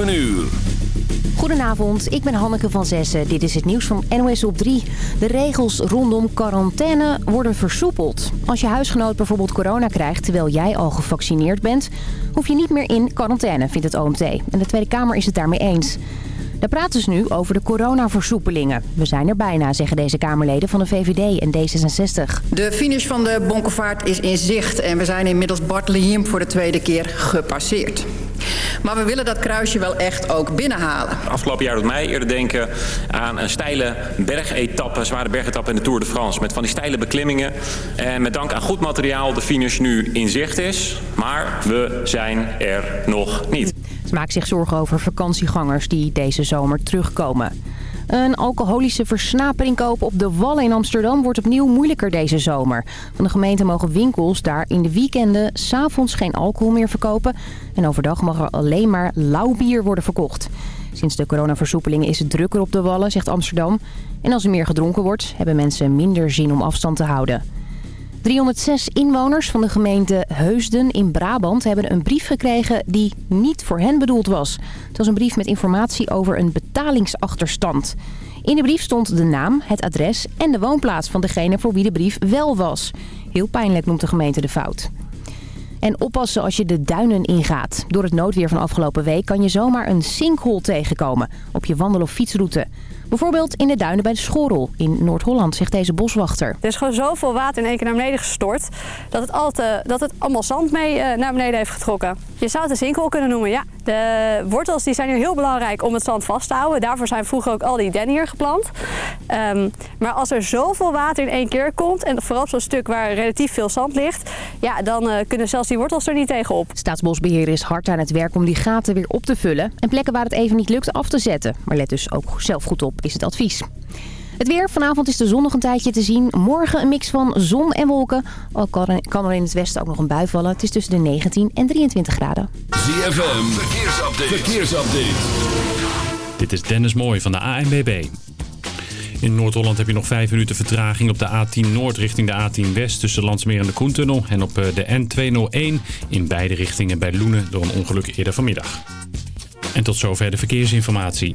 uur. Goedenavond, ik ben Hanneke van Zessen. Dit is het nieuws van NOS op 3. De regels rondom quarantaine worden versoepeld. Als je huisgenoot bijvoorbeeld corona krijgt terwijl jij al gevaccineerd bent... hoef je niet meer in quarantaine, vindt het OMT. En de Tweede Kamer is het daarmee eens. Daar praten ze nu over de coronaversoepelingen. We zijn er bijna, zeggen deze Kamerleden van de VVD en D66. De finish van de Bonkenvaart is in zicht en we zijn inmiddels Bartlehem voor de tweede keer gepasseerd. Maar we willen dat kruisje wel echt ook binnenhalen. Afgelopen jaar doet mij eerder denken aan een steile bergetappe, zware bergetappe in de Tour de France. Met van die steile beklimmingen. En met dank aan goed materiaal de finish nu in zicht is. Maar we zijn er nog niet. Ze maakt zich zorgen over vakantiegangers die deze zomer terugkomen. Een alcoholische versnapering kopen op de Wallen in Amsterdam wordt opnieuw moeilijker deze zomer. Van de gemeente mogen winkels daar in de weekenden s'avonds geen alcohol meer verkopen. En overdag mag er alleen maar lauw bier worden verkocht. Sinds de coronaversoepelingen is het drukker op de Wallen, zegt Amsterdam. En als er meer gedronken wordt, hebben mensen minder zin om afstand te houden. 306 inwoners van de gemeente Heusden in Brabant hebben een brief gekregen die niet voor hen bedoeld was. Het was een brief met informatie over een betalingsachterstand. In de brief stond de naam, het adres en de woonplaats van degene voor wie de brief wel was. Heel pijnlijk noemt de gemeente de fout. En oppassen als je de duinen ingaat. Door het noodweer van afgelopen week kan je zomaar een sinkhole tegenkomen op je wandel- of fietsroute. Bijvoorbeeld in de duinen bij de Schorrel in Noord-Holland, zegt deze boswachter. Er is gewoon zoveel water in één keer naar beneden gestort... dat het, al te, dat het allemaal zand mee uh, naar beneden heeft getrokken. Je zou het een sinkhole kunnen noemen, ja. De wortels die zijn hier heel belangrijk om het zand vast te houden. Daarvoor zijn vroeger ook al die dennen hier geplant. Um, maar als er zoveel water in één keer komt... en vooral op zo'n stuk waar relatief veel zand ligt... ja, dan uh, kunnen zelfs die wortels er niet tegenop. Staatsbosbeheer is hard aan het werk om die gaten weer op te vullen... en plekken waar het even niet lukt af te zetten. Maar let dus ook zelf goed op, is het advies. Het weer. Vanavond is de zon nog een tijdje te zien. Morgen een mix van zon en wolken. Al kan er in het westen ook nog een bui vallen. Het is tussen de 19 en 23 graden. ZFM. Verkeersupdate. Verkeersupdate. Dit is Dennis Mooij van de ANWB. In Noord-Holland heb je nog 5 minuten vertraging op de A10 Noord richting de A10 West tussen Landsmeer en de Koentunnel. En op de N201 in beide richtingen bij Loenen door een ongeluk eerder vanmiddag. En tot zover de verkeersinformatie.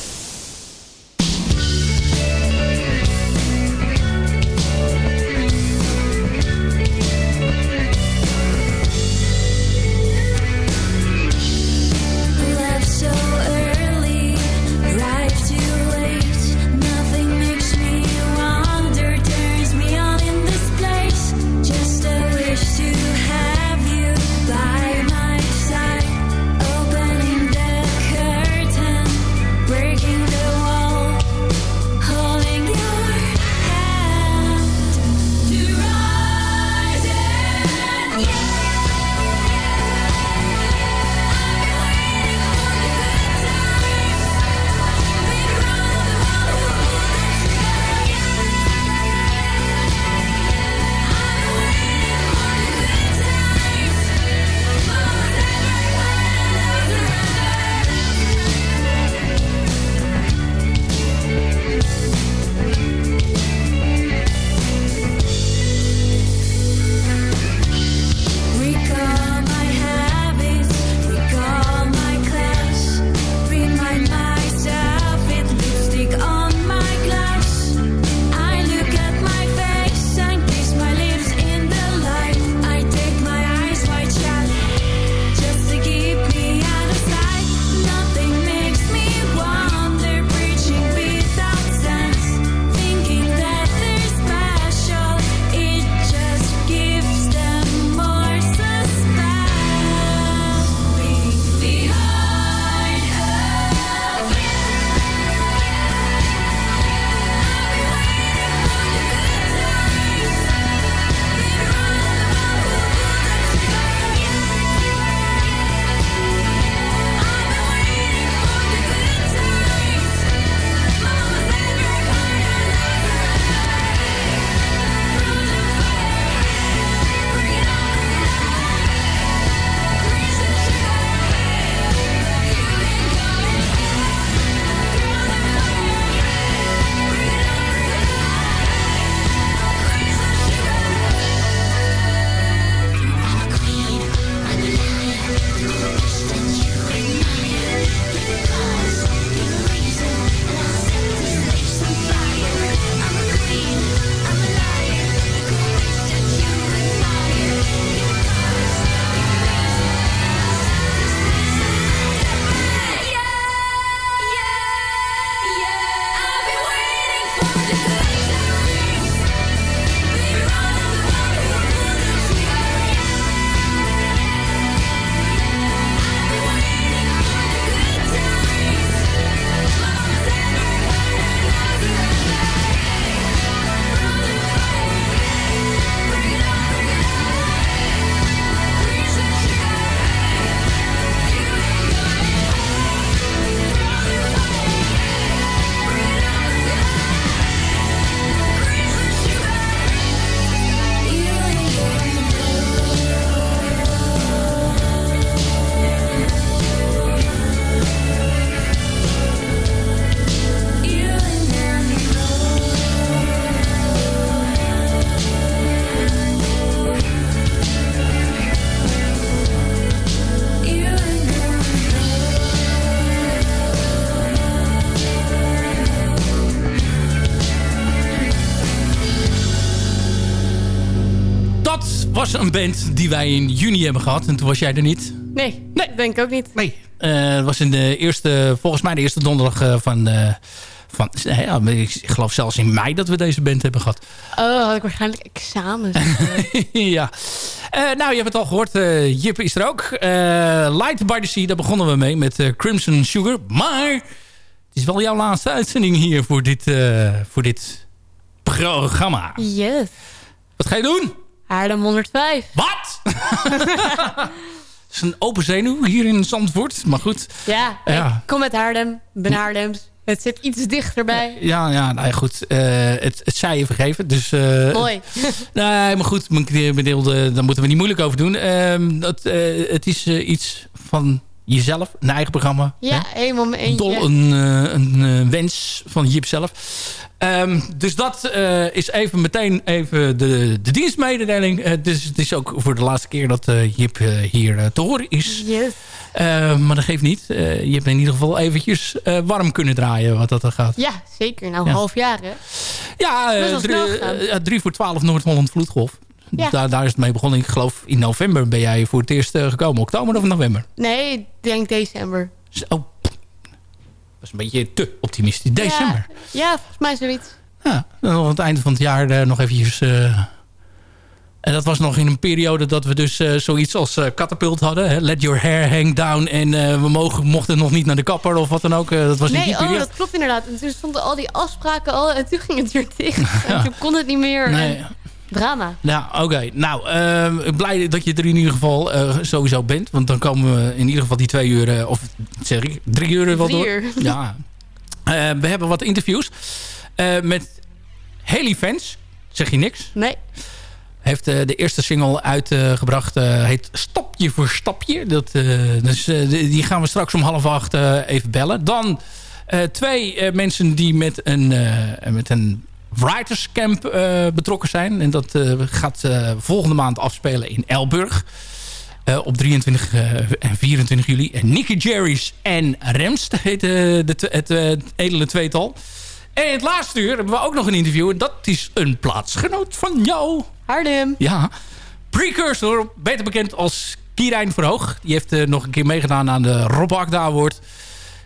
Een band die wij in juni hebben gehad. En toen was jij er niet. Nee, nee. denk ik ook niet. Nee. Eh, Het was in de eerste, volgens mij de eerste donderdag eh, van... eh, van ja, ik geloof zelfs in mei dat we deze band hebben gehad. Oh, had ik waarschijnlijk examens. ja. Nou, je hebt het al gehoord. eh, Jip is er ook. Light by the Sea, daar begonnen we mee met Crimson Sugar. Maar het is wel jouw laatste uitzending hier voor dit, voor dit programma. Yes. Wat ga je doen? Haarlem 105. Wat? Het is een open zenuw hier in Zandvoort. Maar goed. Ja, Ja. ik kom uit Haarlem. ben Haarlems. Het zit iets dichterbij. Ja, ja nou ja, goed. Eh, het, het zij je vergeven. Dus, eh, Mooi. Nee, maar goed, mijn bedeelde, daar moeten we niet moeilijk over doen. Ehm, dat, eh, het is eh, iets van jezelf, een eigen programma. Ja, mijn eentje. Dol, een, eh, een eh, wens van Jip zelf. Ehm, dus dat eh, is even meteen even de, de dienstmededeling. Dus het is ook voor de laatste keer dat Jip hier te horen is. Yes. Eh, maar dat geeft niet. Je hebt in ieder geval eventjes warm kunnen draaien wat dat er gaat. Ja, zeker. Nou, Ja. half jaar, hè? Ja, drie, drie voor twaalf Noord-Holland Vloedgolf. Ja. Daar, daar is het mee begonnen. Ik geloof in november ben jij voor het eerst eh, gekomen. Oktober of november? Nee, ik denk december. Oh, dat is een beetje te optimistisch. December. Ja, ja volgens mij zoiets. Ja, dan aan het einde van het jaar eh, nog eventjes... eh, en dat was nog in een periode dat we dus zoiets als catapult hadden. Hè? Let your hair hang down. En we mogen, mochten nog niet naar de kapper of wat dan ook. Dat was Nee, die oh, periode. dat klopt inderdaad. En toen stonden al die afspraken al en toen ging het weer dicht. En toen kon het niet meer. Nee. En Drama. Ja, oké. Nou, eh, blij dat je er in ieder geval eh, sowieso bent. Want dan komen we in ieder geval die twee uur... eh, of zeg ik, drie uur wel Drie door. uur. Ja. Eh, we hebben wat interviews met Haley Fans. Zeg je niks? Nee. Heeft de eerste single uitgebracht. heet Stapje voor Stapje. Dat, dus, die gaan we straks om half acht even bellen. Dan twee mensen die met een, met een Writers Camp eh, betrokken zijn. En dat eh, gaat eh, volgende maand afspelen in Elburg. Op 23 eh, en 24 juli. En Nicky Jerry's en Remst heet het, het edele tweetal. En in het laatste uur hebben we ook nog een interview. En dat is een plaatsgenoot van jou. Haarlem. Ja. Precursor, beter bekend als Kierijn Verhoog. Die heeft nog een keer meegedaan aan de Rob Akda Award.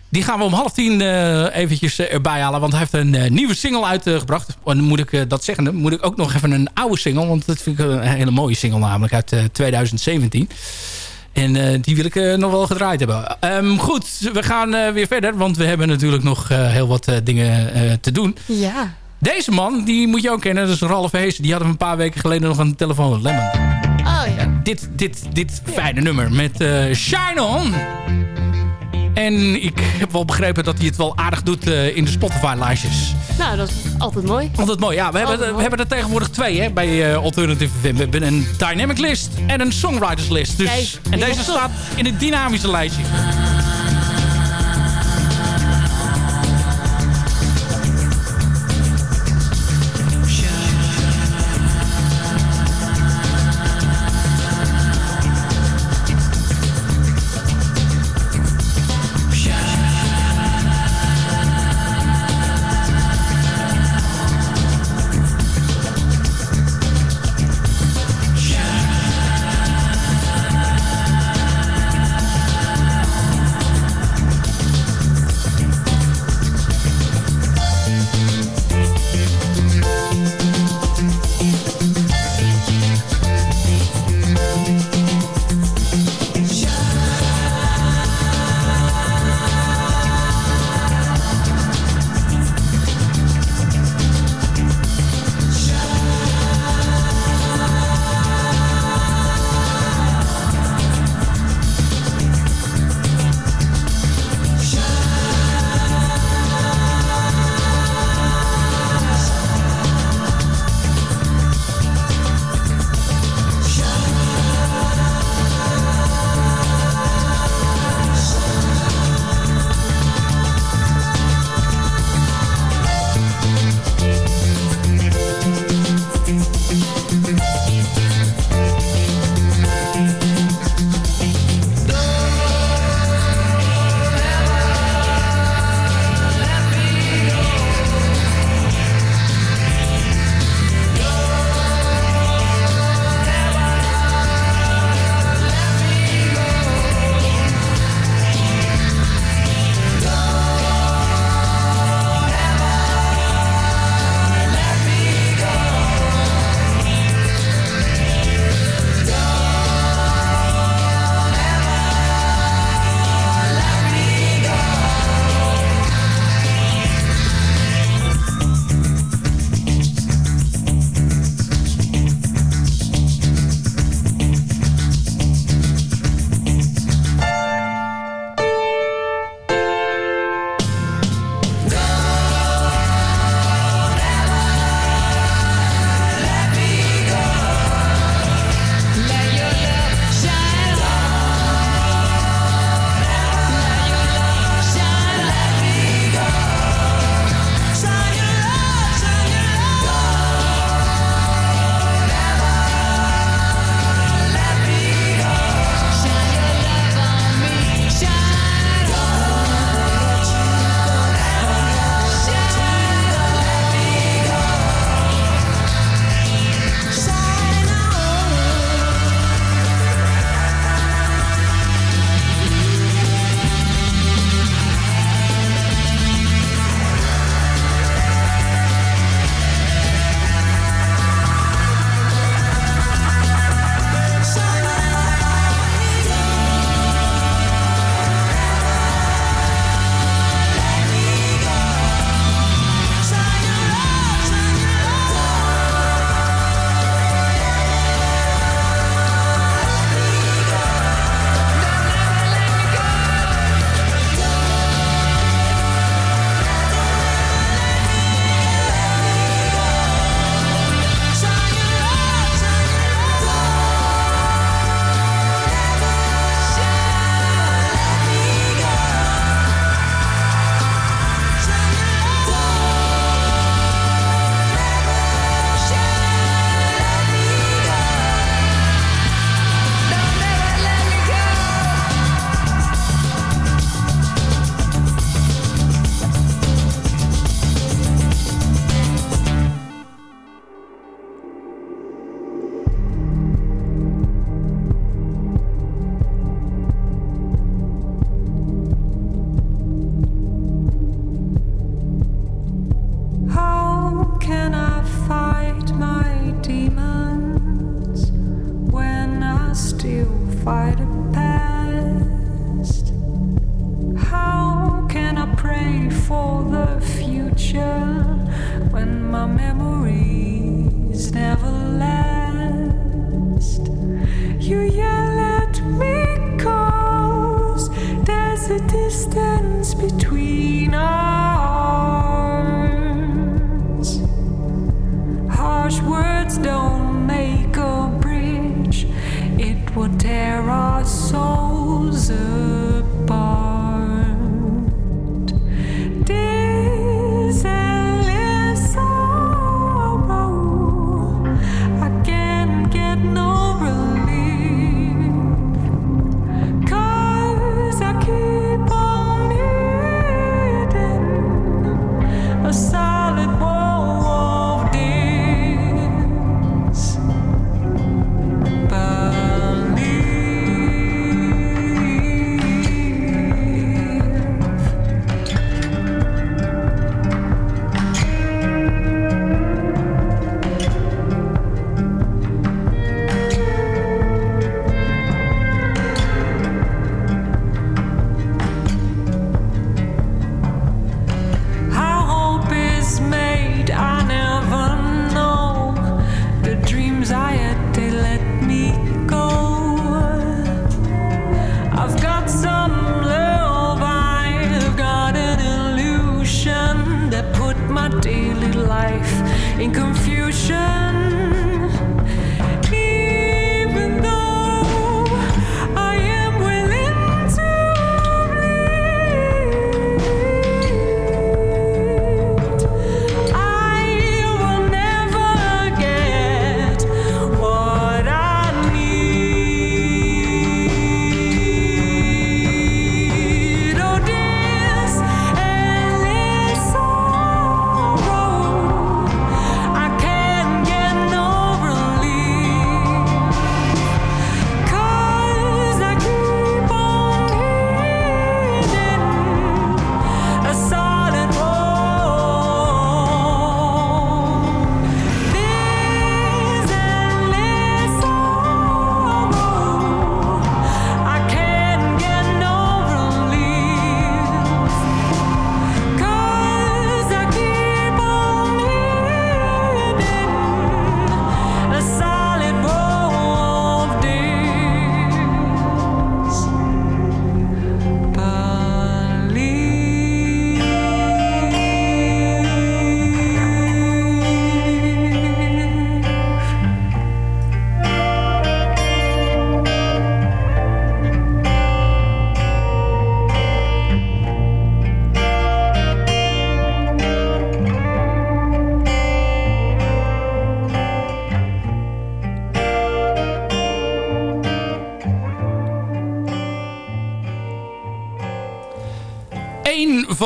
Die gaan we om half tien eh, eventjes eh, erbij halen. Want hij heeft een eh, nieuwe single uitgebracht. en dan moet ik dat zeggen. Dan moet ik ook nog even een oude single. Want dat vind ik een hele mooie single namelijk uit eh, 2017. En die wil ik nog wel gedraaid hebben. Ehm, goed, we gaan weer verder. Want we hebben natuurlijk nog heel wat dingen te doen. Ja. Deze man, die moet je ook kennen. Dat is Ralf Hees. Die hadden we een paar weken geleden nog aan de telefoon. Lemon. Oh ja. Dit, dit, dit fijne nummer met Shine On. En ik heb wel begrepen dat hij het wel aardig doet eh, in de Spotify-lijstjes. Nou, dat is altijd mooi. Altijd mooi. Ja, we hebben, we hebben er tegenwoordig twee hè, bij eh, Alternative FM. We hebben een Dynamic List en een Songwriters List. Dus, Kijk, en deze staat in het dynamische lijstje.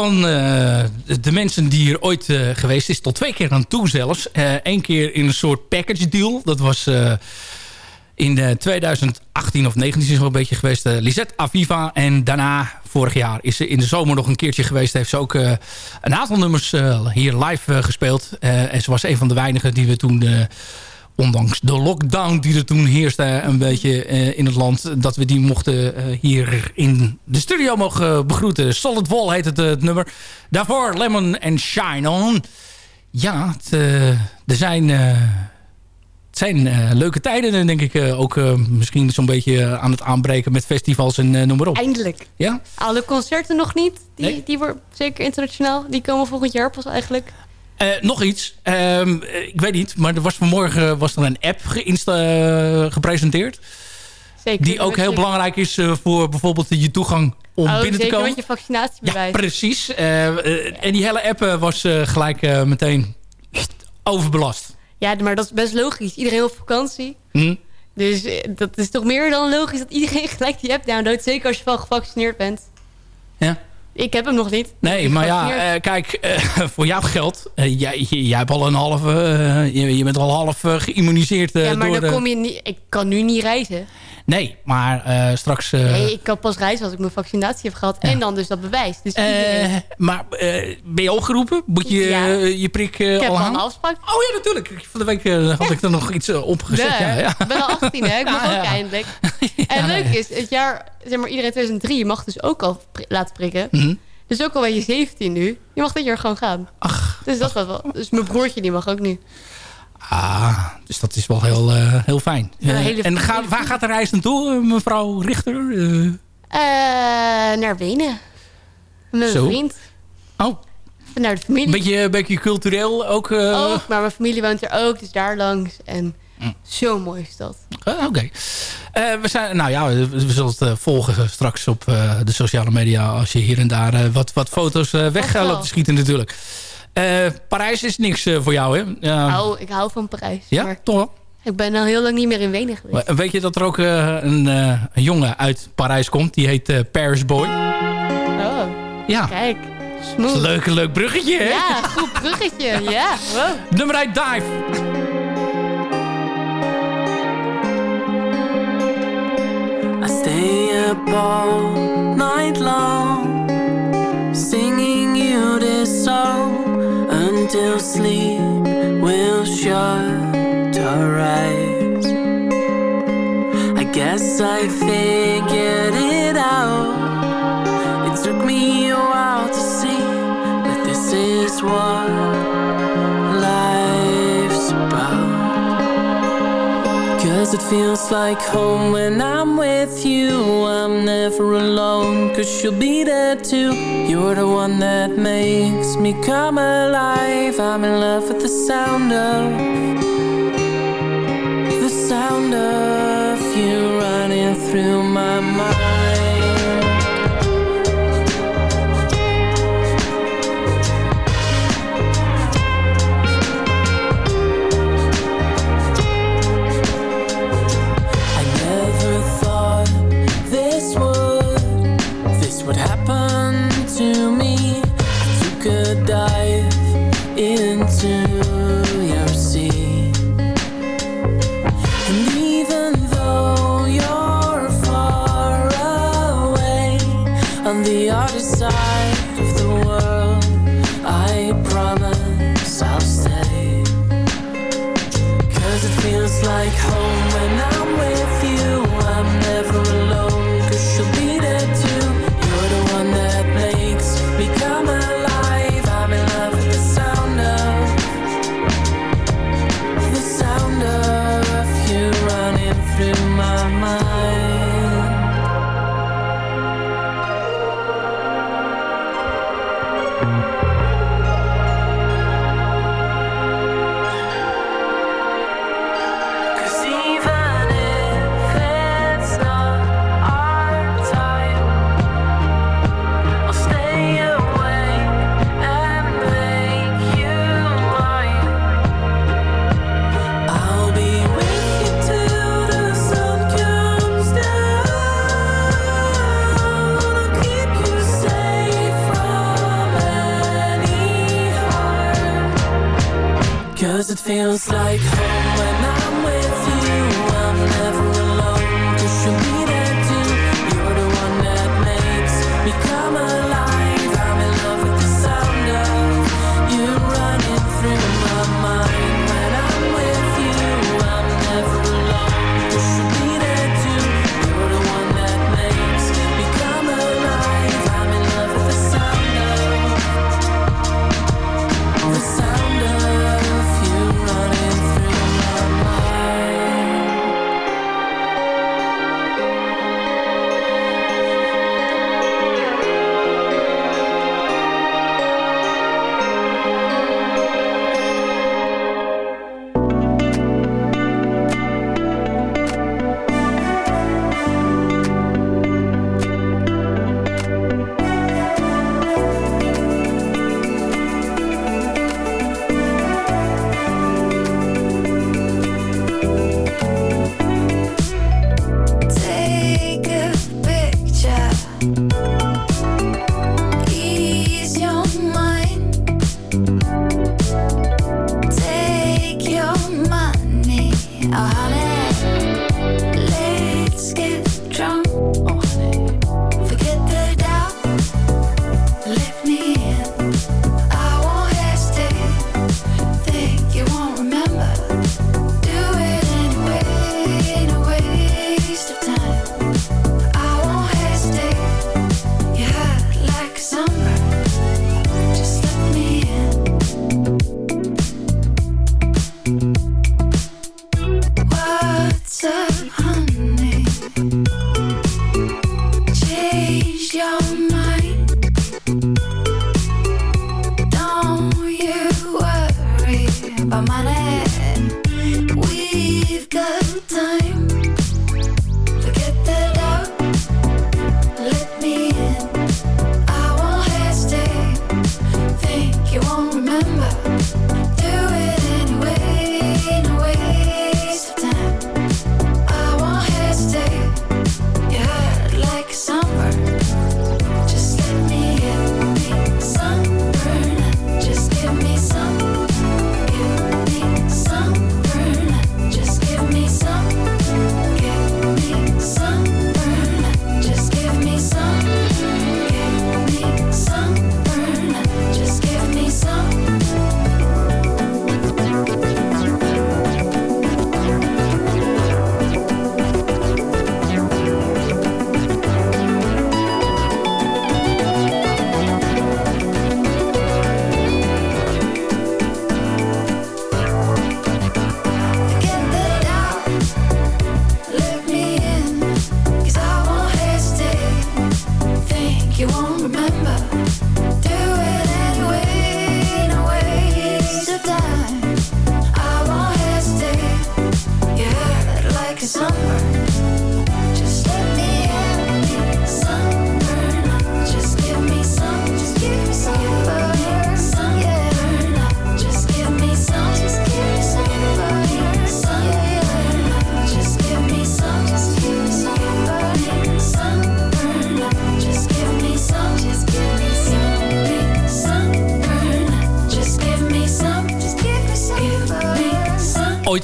Van eh, de- mensen die hier ooit eh, geweest is, tot twee keer aan toe zelfs. Eén keer in een soort package deal. Dat was eh, in eh, 2018 of 19 is wel een beetje geweest. eh, Lisette Aviva. En daarna, vorig jaar, is ze in de zomer nog een keertje geweest. Heeft ze ook eh, een aantal nummers eh, hier live eh, gespeeld. Eh, en ze was een van de weinigen die we toen... eh, ondanks de lockdown die er toen heerste een beetje eh, in het land... dat we die mochten eh, hier in de studio mogen begroeten. Solid Wall heet het, eh, het nummer. Daarvoor Lemon and Shine On. Ja, het, eh, er zijn... eh, het zijn eh, leuke tijden, en denk ik. eh, ook eh, misschien zo'n beetje eh, aan het aanbreken met festivals en eh, noem maar op. Eindelijk. Ja? Alle concerten nog niet. Die, Nee. die worden zeker internationaal. Die komen volgend jaar pas eigenlijk. Eh, nog iets. Ehm, eh, ik weet niet, maar er was vanmorgen was er een app eh, gepresenteerd. Zeker. Die ook heel je- belangrijk is eh, voor bijvoorbeeld je toegang om Oh, binnen te komen. met je vaccinatiebewijs. Precies. Eh, eh, en die hele app eh, was eh, gelijk eh, meteen overbelast. Ja, maar dat is best logisch. Iedereen op vakantie. Hm? Dus eh, dat is toch meer dan logisch dat iedereen gelijk die app downloadt. Zeker als je wel gevaccineerd bent. Ja. Ik heb hem nog niet. Nee, maar ja, eh, kijk, eh, voor jouw geld, eh, jij, hebt al een halve, eh, je, je bent al half geïmmuniseerd ja, maar door dan de- kom je niet... Ik kan nu niet reizen. Nee, maar eh, straks... eh, Nee, ik kan pas reizen als ik mijn vaccinatie heb gehad. En dan dus dat bewijs. Dus iedereen- eh, maar ben je opgeroepen? Moet je Ja. je prik eh, ik heb al al een afspraak. Oh ja, natuurlijk. Van de week had ik er nog iets opgezet. Ja, ja. Ik ben al 18, hè? Ik mag Ja, ook eindelijk. En leuk is, het jaar, zeg maar, iedereen 2003, je mag dus ook al pri- laten prikken. Mhm. Dus ook al ben je 17 nu, je mag dit jaar gewoon gaan. Ach. Dus dat was wel. Dus mijn broertje die mag ook nu. Ah, dus dat is wel heel, eh, heel fijn. Ja, Eh, hele- en ga, waar gaat de reis naartoe, eh, mevrouw Richter? Naar Wenen. Mijn Zo. vriend. Oh. Naar de familie. een beetje, een beetje cultureel ook? Ook, maar mijn familie woont er ook, dus daar langs. En Mm. zo'n mooie stad. Ah, Oké. We zijn, nou ja, we we zullen het volgen straks op de sociale media. Als je hier en daar wat, wat foto's weg te schieten natuurlijk. Eh, Parijs is niks eh, voor jou, hè? Ja. Oh, ik hou van Parijs. ja, maar toch wel? ik ben al heel lang niet meer in Wenen geweest. Maar weet je dat er ook eh, een, eh, een jongen uit Parijs komt? Die heet Paris Boy. Oh, Ja. kijk. Dat is Smooth. een leuk, leuk bruggetje, hè? Ja, goed bruggetje. Ja, wow. Nummer 1 Dive. I stay up all night long, singing you this song until sleep will shut our eyes. I guess I figured it out. It took me a while to see that this is what Cause it feels like home when I'm with you. I'm never alone, cause you'll be there too. You're the one that makes me come alive. I'm in love with the sound of the sound of you running through my mind.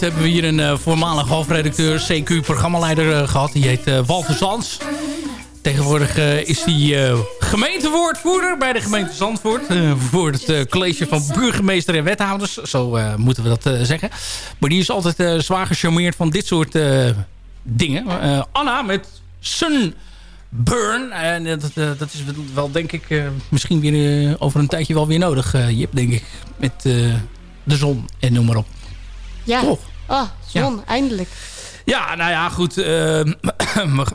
Hebben we hier een eh, voormalig hoofdredacteur, CQ-programmaleider eh, gehad. Die heet eh, Walter Zans. Tegenwoordig is hij gemeentewoordvoerder bij de gemeente Zandvoort. voor het college van burgemeester en wethouders. Zo moeten we dat zeggen. Maar die is altijd zwaar gecharmeerd van dit soort dingen. Anna met Sunburn. En dat, is wel denk ik misschien weer over een tijdje wel weer nodig. eh Jip, denk ik. Met de zon en noem maar op. Ja. Toch? Oh, zon, eindelijk. Ja, nou ja, goed. eh,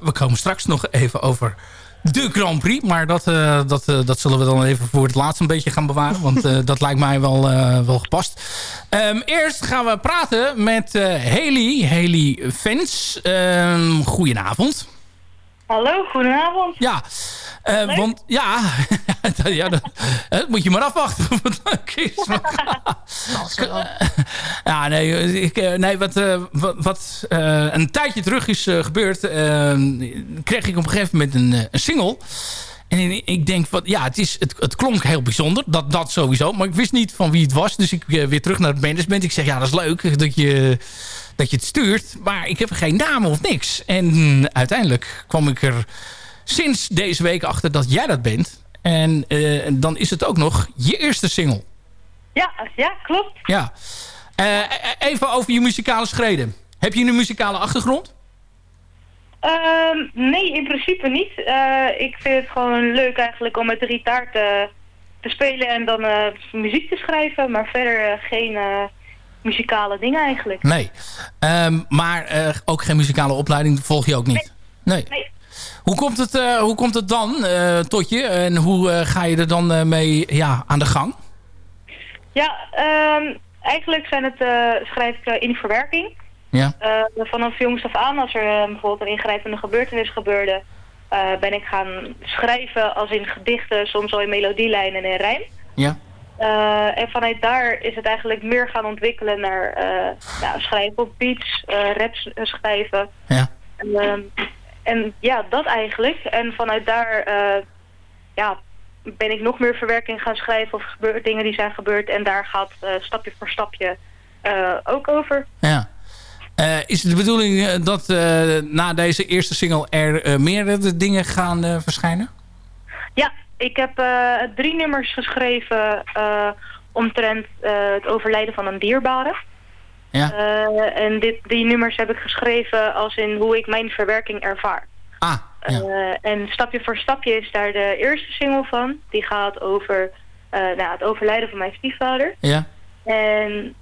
we komen straks nog even over de Grand Prix. Maar dat, eh, dat, eh, dat zullen we dan even voor het laatst een beetje gaan bewaren. Want eh, dat lijkt mij wel, wel gepast. Ehm, eerst gaan we praten met Haley. Haley Fens. Ehm goedenavond. Hallo, goedenavond. Ja, eh, want ja, ja dat, dat moet je maar afwachten of het leuk is. ja, nee, ik, eh, nee wat, eh, wat, wat een tijdje terug is gebeurd, eh, kreeg ik op een gegeven moment een, een single. En ik denk, wat, ja, het, is, het, het klonk heel bijzonder, dat, dat sowieso. Maar ik wist niet van wie het was, dus ik weer terug naar het management. Ik zeg, ja, dat is leuk dat je, dat je het stuurt, maar ik heb geen naam of niks. En uiteindelijk kwam ik er sinds deze week achter dat jij dat bent. En eh, dan is het ook nog je eerste single. Ja, ja, klopt. Ja. Eh, even over je muzikale schreden. Heb je een muzikale achtergrond? Ehm, nee, in principe niet. Eh, ik vind het gewoon leuk eigenlijk om met de gitaar te, te spelen en dan muziek te schrijven. Maar verder geen muzikale dingen eigenlijk. Nee. Ehm, maar eh, ook geen muzikale opleiding volg je ook niet? Nee. Hoe, komt het, eh, hoe komt het dan eh, tot je? En hoe ga je er dan mee ja, aan de gang? Ja, ehm, eigenlijk zijn het, schrijf ik in verwerking. Ja. Vanaf jongs af aan, als er bijvoorbeeld een ingrijpende gebeurtenis gebeurde, ben ik gaan schrijven als in gedichten, soms al in melodielijnen en in rijm. Ja. Eh, en vanuit daar is het eigenlijk meer gaan ontwikkelen naar eh, nou, schrijven op beats, eh rap s- schrijven. Ja. En, ehm, en ja, dat eigenlijk. En vanuit daar eh, ja, ben ik nog meer verwerking gaan schrijven of dingen die zijn gebeurd. En daar gaat eh, stapje voor stapje eh, ook over. Ja. Eh, is het de bedoeling eh, dat eh, na deze eerste single er eh, meerdere dingen gaan eh, verschijnen? Ja, ik heb eh, drie nummers geschreven eh, omtrent eh, het overlijden van een dierbare. Ja. En dit, die nummers heb ik geschreven als in hoe ik mijn verwerking ervaar. Ah, Eh, en stapje voor stapje is daar de eerste single van. Die gaat over nou, het overlijden van mijn stiefvader. Ja. En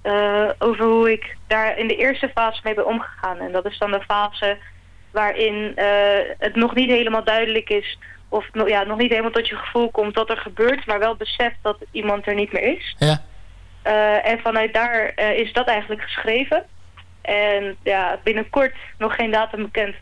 over hoe ik daar in de eerste fase mee ben omgegaan. En dat is dan de fase waarin het nog niet helemaal duidelijk is... of ja, nog niet helemaal tot je gevoel komt wat er gebeurt... maar wel beseft dat iemand er niet meer is. Ja. Eh, en vanuit daar eh, is dat eigenlijk geschreven. En ja, binnenkort, nog geen datum bekend,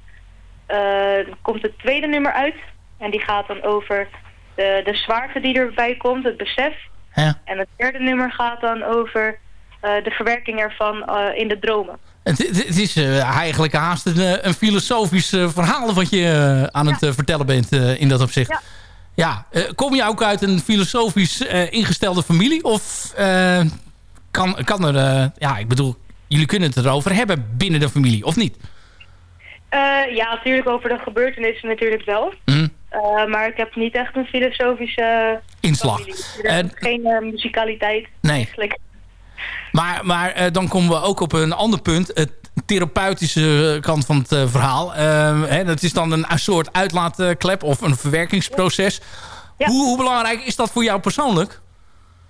eh, komt het tweede nummer uit. En die gaat dan over de, de zwaarte die erbij komt, het besef. Ja. En het derde nummer gaat dan over de verwerking ervan in de dromen. Het, is eh, eigenlijk haast een, eh, een filosofisch eh, verhaal wat je aan het vertellen bent in dat opzicht. Ja. Ja, kom je ook uit een filosofisch ingestelde familie? Of kan, kan er... ja, ik bedoel, jullie kunnen het erover hebben binnen de familie, of niet? Ja, natuurlijk over de gebeurtenissen natuurlijk wel. Hm. Eh, maar ik heb niet echt een filosofische Inslag. familie. Geen muzikaliteit Nee. eigenlijk. Maar, maar eh, dan komen we ook op een ander punt. Het therapeutische kant van het eh, verhaal. Eh, hè, dat is dan een, soort uitlaatklep of een verwerkingsproces. Hoe, hoe belangrijk is dat voor jou persoonlijk?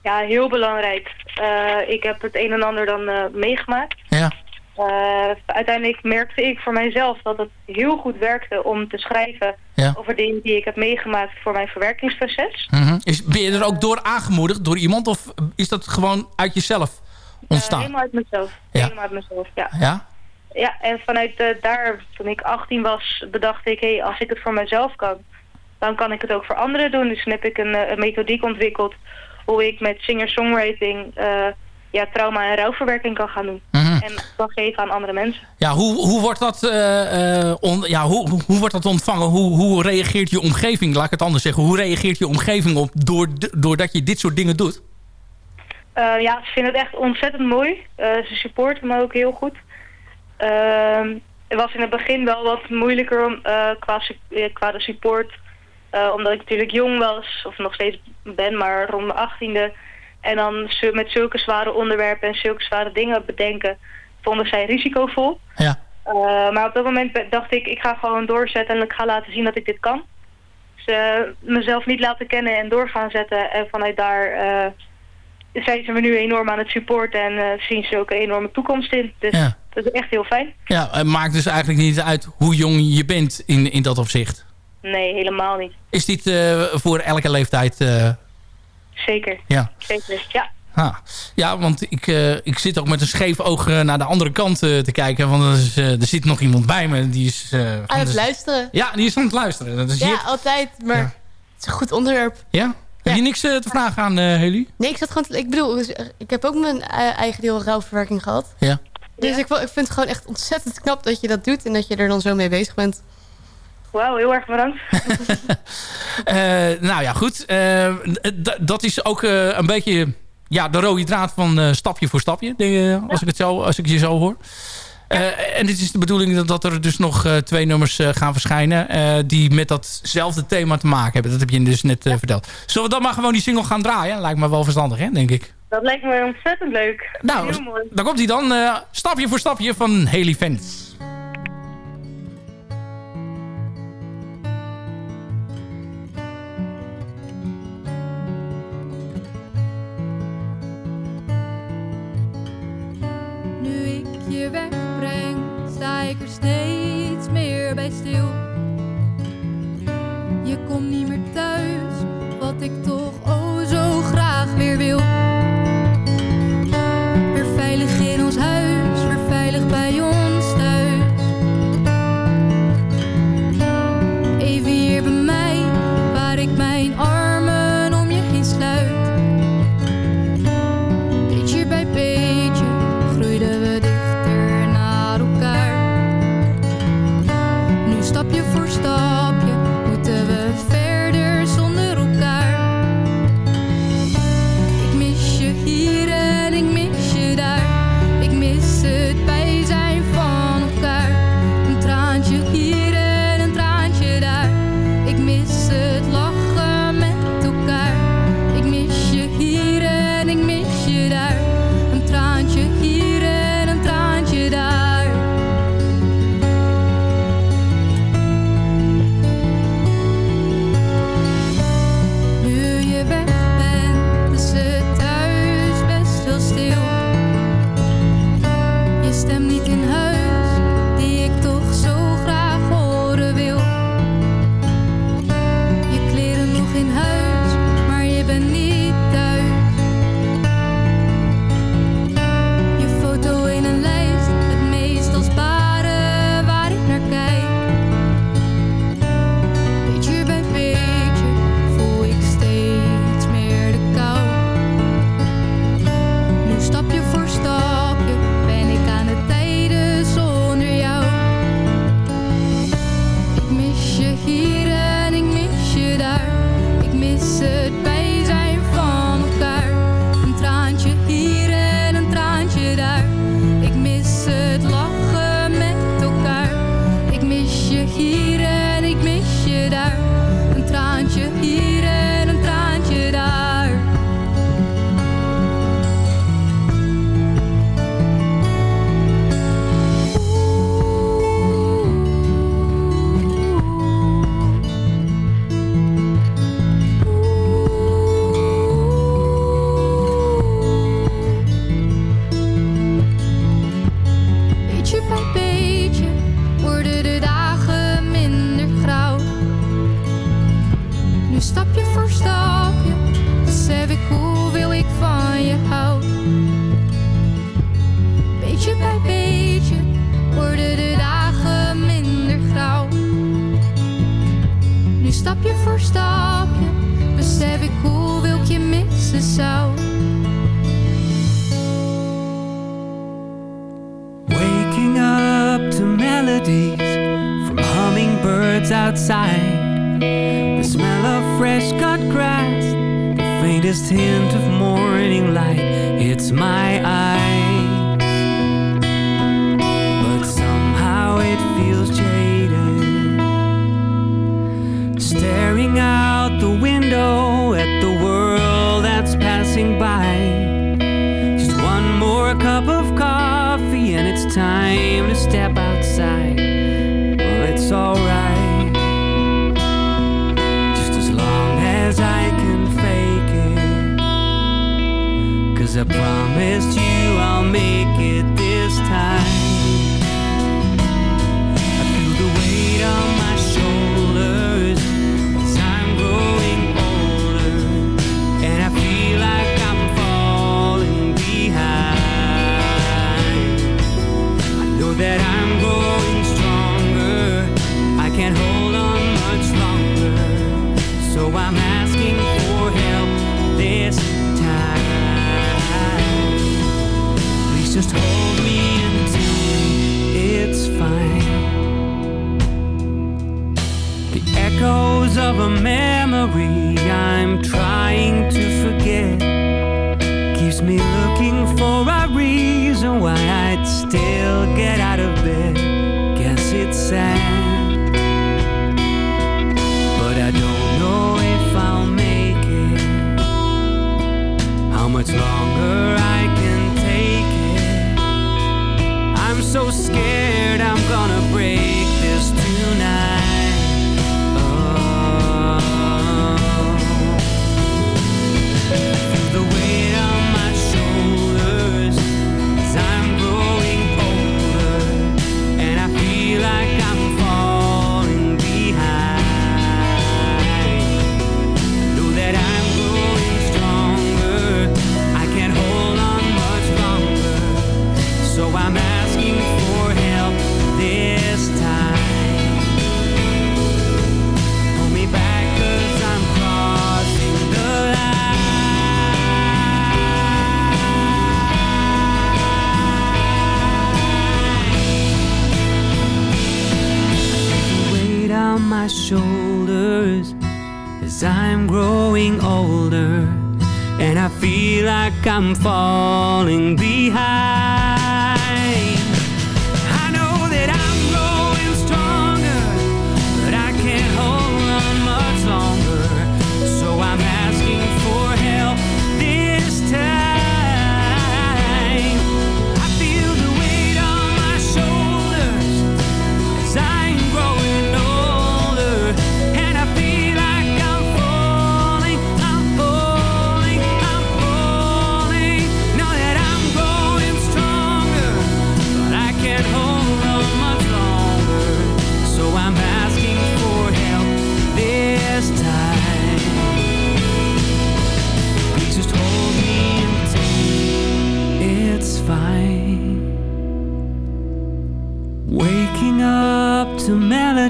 Ja, heel belangrijk. Eh, ik heb het een en ander dan eh, meegemaakt. Ja. Eh, uiteindelijk merkte ik voor mijzelf dat het heel goed werkte om te schrijven Ja. over dingen die ik heb meegemaakt voor mijn verwerkingsproces. Mhm. is, ben je er ook door aangemoedigd door iemand? Of is dat gewoon uit jezelf Eh, ontstaan? helemaal uit mezelf. Ja. Helemaal uit mezelf, ja. ja? Ja, en vanuit eh, daar, toen ik 18 was, bedacht ik, hé, hey, als ik het voor mezelf kan, dan kan ik het ook voor anderen doen. Dus toen heb ik een, eh, een methodiek ontwikkeld hoe ik met singer-songwriting eh, ja, trauma- en rouwverwerking kan gaan doen. Mhm. En kan geven aan andere mensen. Ja, hoe, hoe, wordt dat, on- ja, hoe, hoe- hoe wordt dat ontvangen? Hoe, hoe reageert je omgeving? Laat ik het anders zeggen. Hoe reageert je omgeving op door, doordat je dit soort dingen doet? Eh, ja, ze vinden het echt ontzettend mooi. Eh, ze supporten me ook heel goed. Ehm, het was in het begin wel wat moeilijker om, eh, qua, eh, qua de support. Omdat ik natuurlijk jong was, of nog steeds ben, maar rond mijn achttiende. En dan met zulke zware onderwerpen en zulke zware dingen bedenken, vonden zij risicovol. Ja. Maar op dat moment dacht ik, ik ga gewoon doorzetten en ik ga laten zien dat ik dit kan. Dus eh, mezelf niet laten kennen en door gaan zetten. En vanuit daar zijn ze me nu enorm aan het supporten en eh, zien ze ook een enorme toekomst in. Dus Ja. dat is echt heel fijn. Ja, het maakt dus eigenlijk niet uit hoe jong je bent in, in dat opzicht. Nee, helemaal niet. Is dit eh, voor elke leeftijd... eh, Zeker. ja. Zeker, ja. Ah. Ja, want ik, eh, ik zit ook met een scheef oog naar de andere kant eh, te kijken. Want er, is, eh, er zit nog iemand bij me. Die is, eh, Aan het de- luisteren. Ja, die is aan het luisteren. Dat is Ja, hier- altijd. Maar het is een goed onderwerp. ja? Heb je niks eh, te vragen aan eh Heli? Nee, ik zat gewoon... te- ik bedoel, ik heb ook mijn eh, eigen deel rouwverwerking gehad. Ja. Dus ik, ik vind het gewoon echt ontzettend knap dat je dat doet. En dat je er dan zo mee bezig bent. Wauw, heel erg bedankt. Eh, nou ja, goed. Eh, dat is ook eh, een beetje ja, de rode draad van eh, stapje voor stapje. denk, eh, als, ik het zo, als ik je zo hoor. Eh, en dit is de bedoeling dat, dat er dus nog eh, twee nummers eh, gaan verschijnen... eh, die met datzelfde thema te maken hebben. Dat heb je dus net verteld. Zullen we dan maar gewoon die single gaan draaien? Lijkt me wel verstandig, hè, denk ik. Dat lijkt me ontzettend leuk. Nou, heel mooi. Dan komt hij dan, eh, stapje voor stapje van Haley Fans. Nu ik je wegbreng, sta ik er steeds meer bij stil. Je komt niet meer thuis, wat ik toch oh zo graag weer wil. Weer veilig in ons huis, weer veilig bij ons Waking up to melodies from hummingbirds outside, the smell of fresh cut grass, the faintest hint of morning light. It's my eyes. promised memory I'm trying to forget keeps me looking for a reason why I'd still get out of bed. Guess it's sad, but I don't know if I'll make it. How much longer?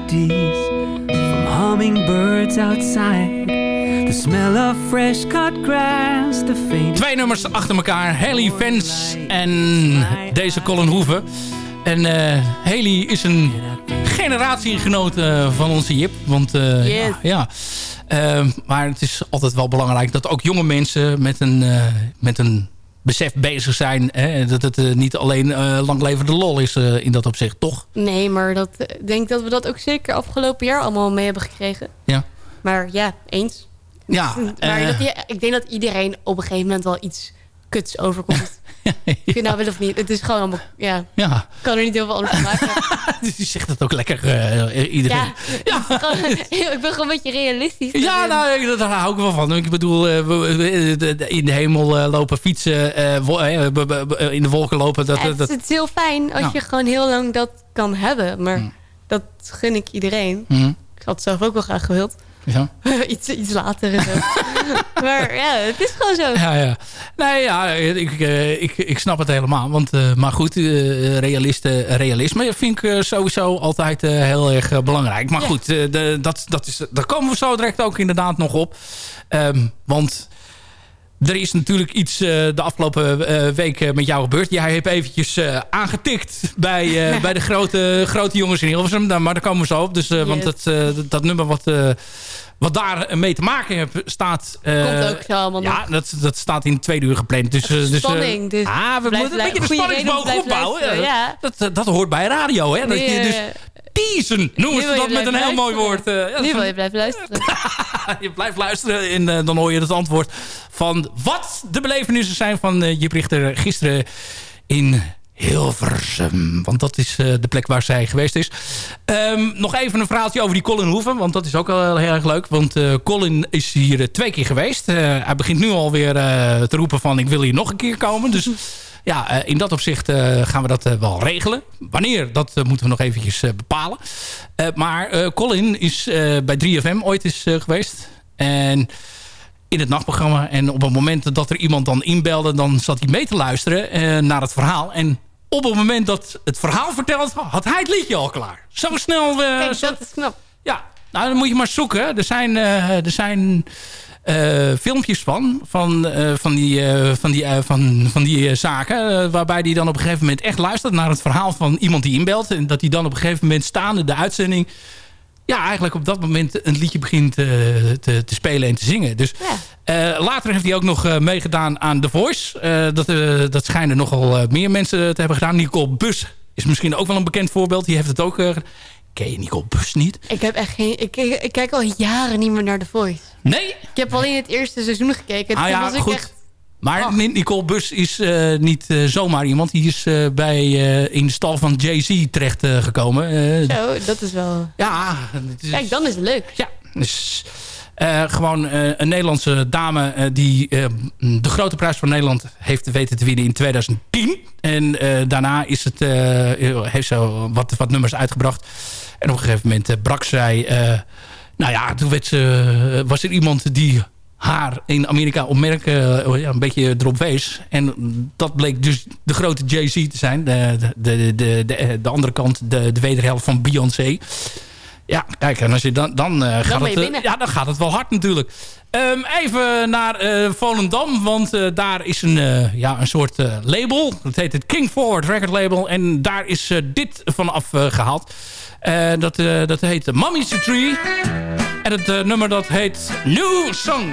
from outside. The smell of fresh cut grass, the faint... Twee nummers achter elkaar, Haley Vens en deze Colin Hoeve. En uh, Haley is een generatiegenoot eh, van onze Jip. Want eh, ja, ja. maar het is altijd wel belangrijk dat ook jonge mensen met een, met een besef bezig zijn. Hè, dat het eh, niet alleen eh, lang leven de lol is eh, in dat opzicht, toch? Nee, maar dat, ik denk dat we dat ook zeker afgelopen jaar allemaal mee hebben gekregen. Ja. Maar ja, eens. Ja, Maar dat, ja, ik denk dat iedereen op een gegeven moment wel iets kuts overkomt. Of je nou wil of niet. Het is gewoon allemaal... Ja, Ja. ik kan er niet heel veel anders van maken. Je zegt het ook lekker, eh, iedereen. Ja, ik ben gewoon een beetje realistisch. Ja, nou, ik- daar hou ik wel van. Ik bedoel, eh, in de hemel eh, lopen, fietsen, in de wolken lopen. Dat, Ja, het, dat, is- het is heel fijn als Ja. je gewoon heel lang dat kan hebben. Maar dat gun ik iedereen. Mhm. Ik had het zelf ook wel graag gewild. Ja. iets, iets later maar ja, het is gewoon zo. Ja, ja. Nee, ja, ik, eh, ik, ik snap het helemaal. Want, eh, maar goed, eh, realisten, realisme vind ik sowieso altijd heel erg belangrijk. Maar Ja. goed, de, dat, dat is, daar komen we zo direct ook inderdaad nog op. Ehm, want er is natuurlijk iets eh, de afgelopen eh, week eh, met jou gebeurd. Jij hebt eventjes aangetikt bij, bij de grote, grote jongens in Hilversum. Nou, maar daar komen we zo op. Dus, Want dat, dat, nummer wat, wat daar mee te maken heeft, staat... eh, Komt ook zo allemaal ja, nog. dat, dat staat in twee uur gepland. Dus, eh, dus, eh, Spanning, dus ah, we blijf moeten een beetje de spanningsboog opbouwen. Ja, dat, dat, hoort bij radio, hè? Dat je dus eh, teasen, noemen ze dat met een heel mooi woord. eh, ja, nu wil je blijven luisteren. je blijft luisteren en eh, dan hoor je het antwoord van wat de belevenissen zijn van uh, Jip Richter gisteren in Hilversum. Want dat is eh, de plek waar zij geweest is. Ehm, nog even een verhaaltje over die Colin Hoeven. Want dat is ook wel heel erg leuk. Want eh, Colin is hier eh, twee keer geweest. Hij begint nu alweer uh, te roepen van ik wil hier nog een keer komen. Dus ja, uh, in dat opzicht uh, gaan we dat uh, wel regelen. Wanneer, dat uh, moeten we nog eventjes bepalen. maar Colin is bij 3FM ooit is geweest. En in het nachtprogramma. En op het moment dat er iemand dan inbelde... dan zat hij mee te luisteren naar het verhaal. En op het moment dat het verhaal verteld... had hij het liedje al klaar. Zo snel... Kijk, zo... dat is knap. Ja, nou dan moet je maar zoeken. Er zijn... er zijn uh, filmpjes van. Van, uh, van die, uh, van die, van, van die zaken. waarbij hij dan op een gegeven moment echt luistert naar het verhaal van iemand die inbelt. En dat hij dan op een gegeven moment staande de uitzending. Ja, eigenlijk op dat moment een liedje begint te, te, spelen en te zingen. Dus ja. later heeft hij ook nog meegedaan aan The Voice. dat, dat schijnen nogal meer mensen te hebben gedaan. Nicole Bus is misschien ook wel een bekend voorbeeld. Die heeft het ook Ken je Nicole Bus niet? Ik heb echt geen. Ik, ik, ik, kijk al jaren niet meer naar The Voice. Nee? Ik heb alleen het eerste seizoen gekeken. Ah, ja, was ik goed. echt. Maar. Nicole Bus is uh, niet uh, zomaar iemand. Die is uh, bij, in de stal van Jay-Z terecht gekomen. Zo, dat is wel... Ja. Is... Kijk, dan is het leuk. Ja, dus... gewoon een Nederlandse dame die de grote prijs van Nederland heeft weten te winnen in 2010. En daarna is het, heeft ze wat, wat nummers uitgebracht. En op een gegeven moment brak zij... nou ja, toen werd ze, was er iemand die haar in Amerika opmerken, ja, een beetje erop wees. En dat bleek dus de grote Jay-Z te zijn. De, de, de, de, de andere kant, de, de wederhelft van Beyoncé. Ja, kijk, en als je dan, dan, uh, gaat, dan het, uh, ja, dan gaat het wel hard natuurlijk. Um, even naar uh, Volendam, want daar is een, ja, een soort label. Dat heet het King Forward Record Label. En daar is dit vanaf gehaald. Dat, dat heet Mommy's Tree. En het nummer dat heet New Song.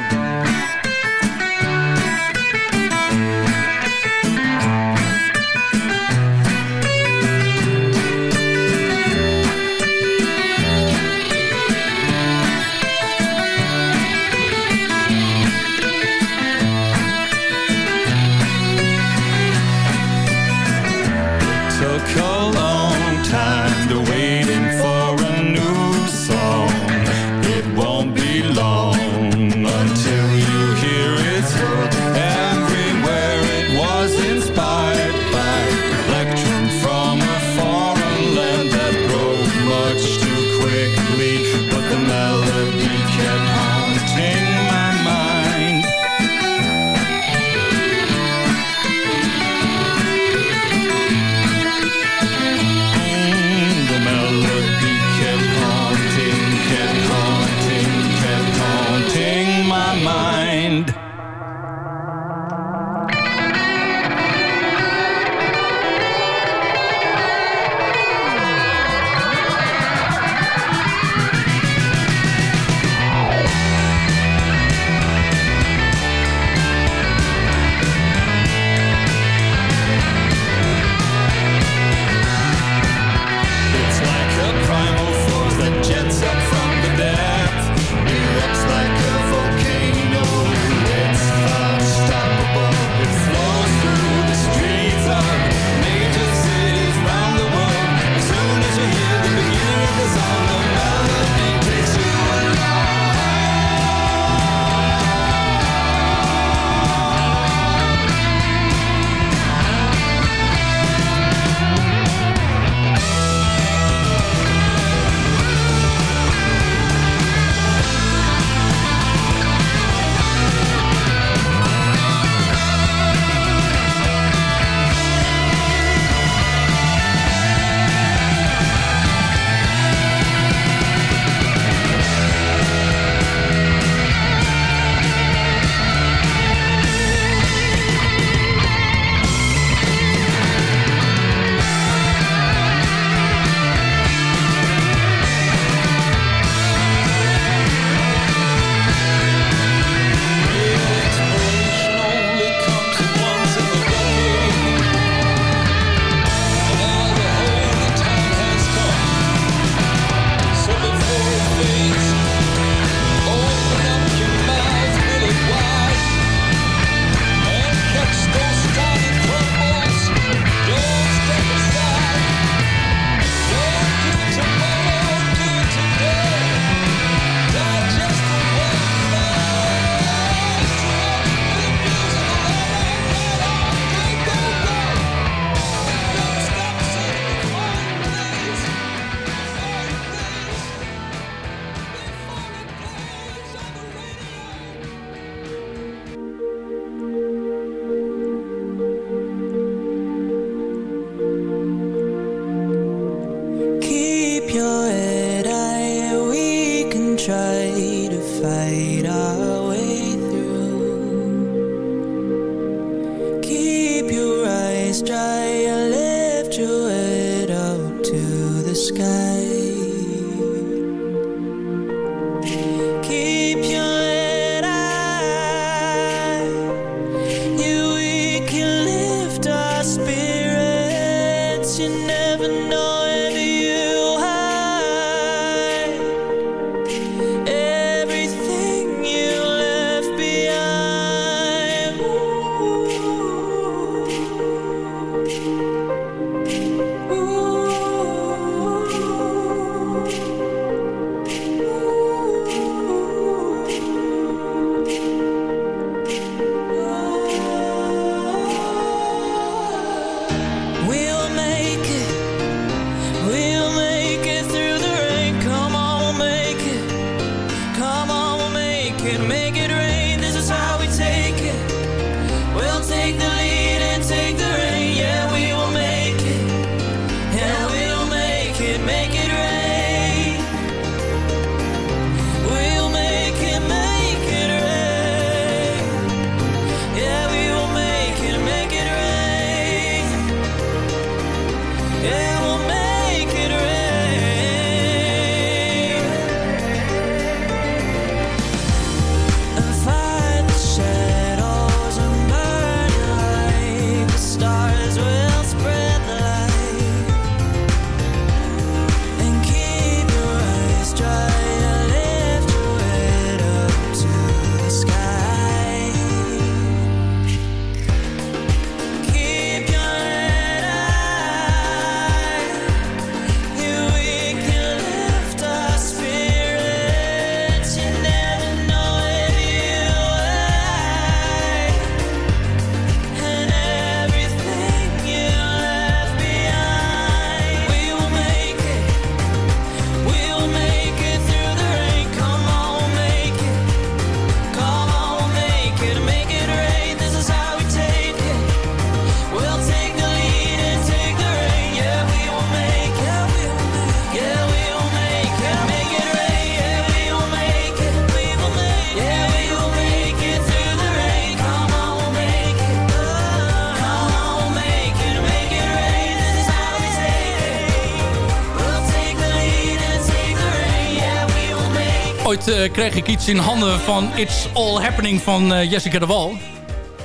Kreeg ik iets in handen van It's All Happening van eh, Jessica de Wal.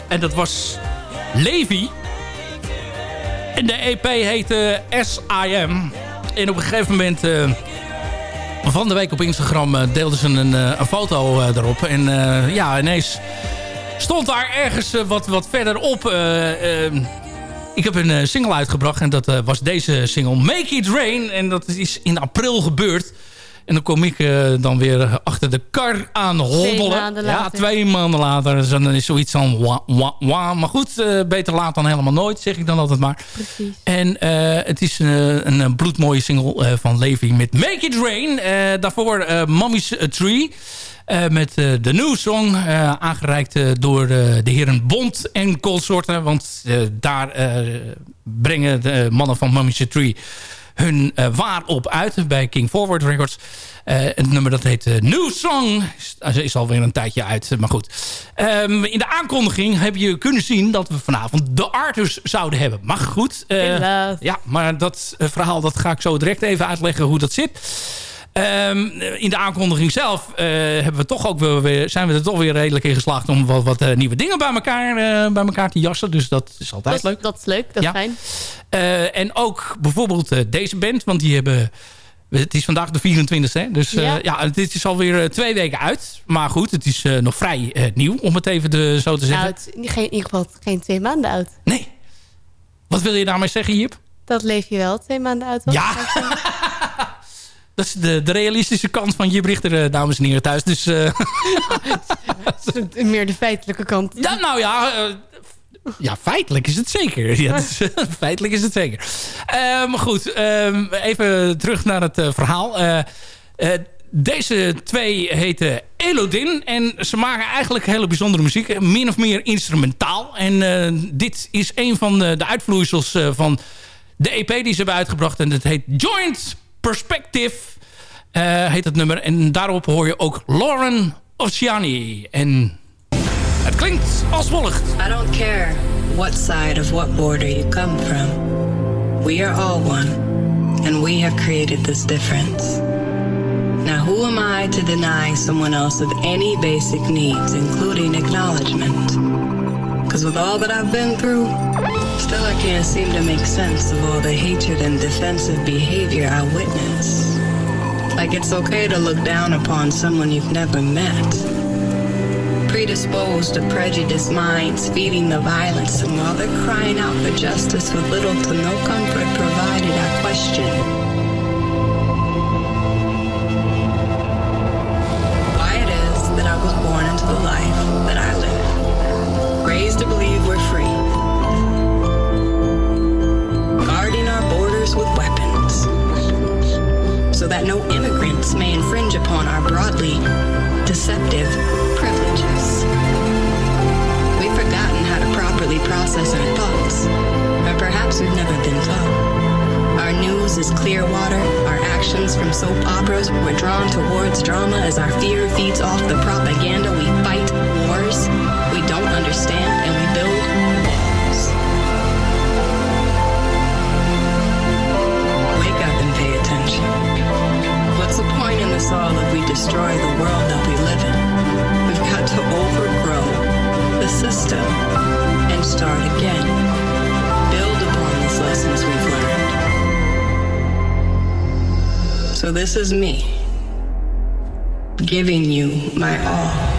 En dat was Levi. En de EP heette S.I.M. En op een gegeven moment... eh, van de week op Instagram eh, deelden ze een, eh, een foto eh, erop. En eh, ja, ineens stond daar ergens eh, wat, wat verderop... eh, eh, ik heb een eh, single uitgebracht en dat eh, was deze single Make It Rain. En dat is in april gebeurd. En dan kom ik eh, dan weer achter de kar aan hobbelen. maanden ja, twee maanden later. Dus dan is zoiets van wa, wa, wa. Maar goed, eh, beter laat dan helemaal nooit, zeg ik dan altijd maar. Precies. En eh, het is een, een, bloedmooie single van Levi met Make It Rain. Daarvoor Mommy's Tree. met de nieuwe song, aangereikt door de heren Bond en consorten. Want daar brengen de mannen van Mommy's Tree hun eh, waar op uit bij King Forward Records. Eh, het nummer dat heet eh, New Song. Is, is alweer een tijdje uit, maar goed. Ehm, in de aankondiging heb je kunnen zien dat we vanavond de Arthurs zouden hebben. Maar goed. ja, maar dat verhaal dat ga ik zo direct even uitleggen hoe dat zit. Ehm, in de aankondiging zelf eh, hebben we toch ook weer- zijn we er toch weer redelijk in geslaagd... om wat, wat eh, nieuwe dingen bij elkaar, eh, bij elkaar te jassen. Dus dat is altijd Dat, leuk. dat is leuk, dat is Ja. fijn. En ook bijvoorbeeld deze band, want die hebben... Het is vandaag de 24e, hè? dus Ja. ja. dit is alweer twee weken uit. Maar goed, het is nog vrij nieuw, om het even de, zo te Nou, zeggen. het is geen, in ieder geval geen twee maanden oud. Wat wil je daarmee zeggen, Jip? Dat leef je wel twee maanden oud. Ja. Dat is de, de realistische kant van Jip Richter, eh, dames en heren thuis. Dus, eh, Meer de feitelijke kant. Ja, nou ja, eh, ja, feitelijk is het zeker. Ja, feitelijk is het zeker. Maar goed, eh, even terug naar het verhaal. Deze twee heten Elodin. En ze maken eigenlijk hele bijzondere muziek. Min of meer instrumentaal. En dit is een van de, de uitvloeisels van de EP die ze hebben uitgebracht. En dat heet Joint Perspective. eh, heet het nummer. En daarop hoor je ook Lauren Oceani. En het klinkt als volgt. I don't care what side of what border you come from. We are all one, and we have created this difference. Now, who am I to deny someone else of any basic needs, including acknowledgement? Because with all that I've been through, still I can't seem to make sense of all the hatred and defensive behavior I witness. Like it's okay to look down upon someone you've never met. Predisposed to prejudiced minds feeding the violence, and while they're crying out for justice with little to no comfort provided, I question. Why it is that I was born into the life that I live, raised to believe we're free, guarding our borders with weapons, so that no immigrants may infringe upon our broadly deceptive privileges. We've forgotten how to properly process our thoughts, or perhaps we've never been taught. Our news is clear water, our actions from soap operas, we're drawn towards drama as our fear feeds off the propaganda. We fight wars we don't understand and we build walls. Wake up and pay attention. What's the point in this all if we destroy the world that we live in? We've got to overgrow the system and start again. Build upon these lessons we've So this is me giving you my all.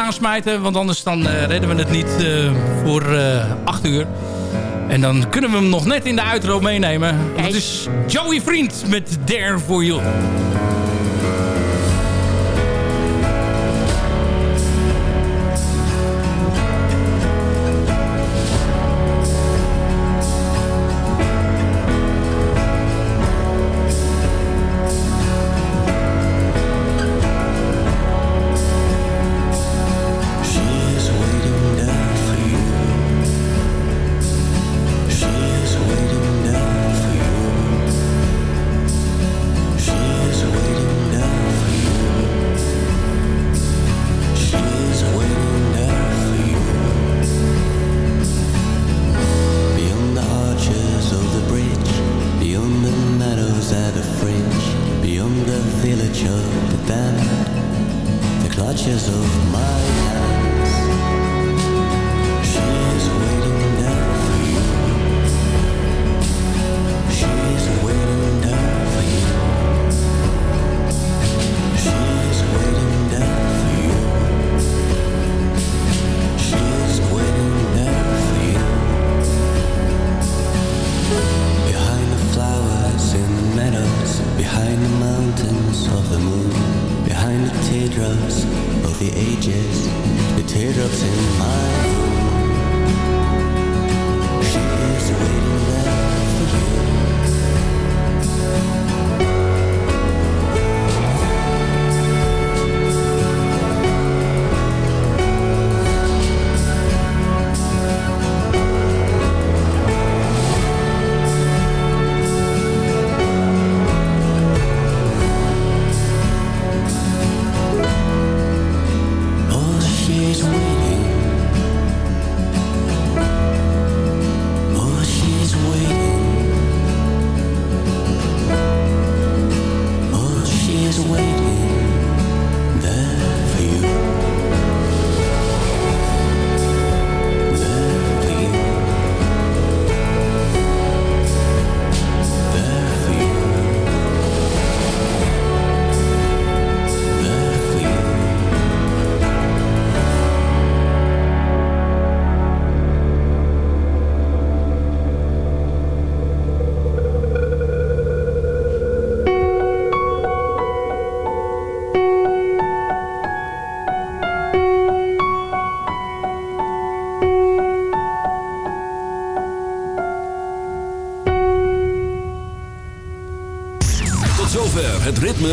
aansmijten. Want anders dan eh, redden we het niet eh, voor eh, 8 uur. En dan kunnen we hem nog net in de uitro meenemen. Het is Joey Vriend met Dare For You. of the ages.